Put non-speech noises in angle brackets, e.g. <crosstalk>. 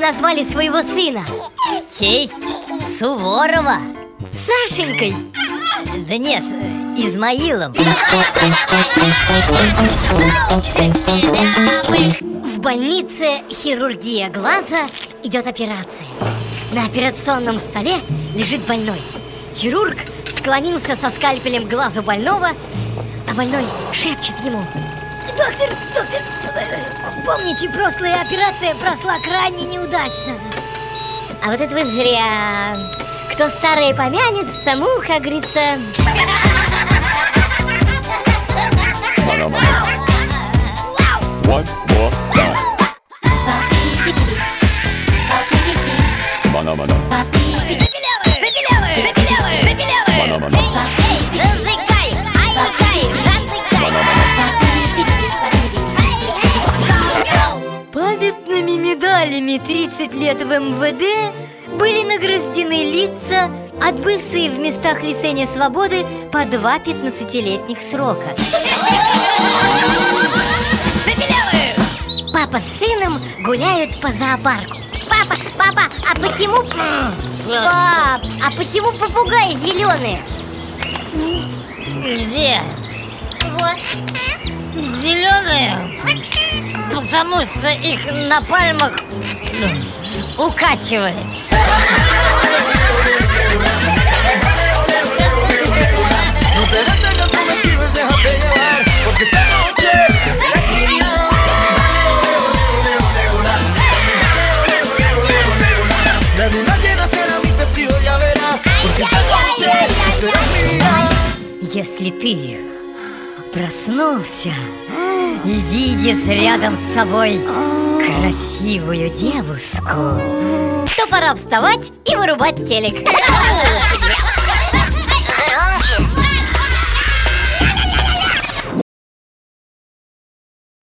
назвали своего сына? В честь Суворова. Сашенькой? Да нет, Измаилом. В больнице хирургия глаза идет операция. На операционном столе лежит больной. Хирург склонился со скальпелем к глазу больного А больной шепчет ему Доктор, доктор, помните, прошлая операция прошла крайне неудачно. А вот это вы зря. Кто старое помянет, тому, как говорится 30 лет в МВД были награждены лица, отбывшие в местах лишения свободы по два 15-летних срока. Папа с сыном гуляют по зоопарку. Папа, папа, а почему... Пап, а почему попугаи зеленые? Где? Вот. Зеленые Потому что их на пальмах ну, укачивает Если ты проснулся и видишь рядом с собой красивую девушку, то пора вставать и вырубать телек. <laughs>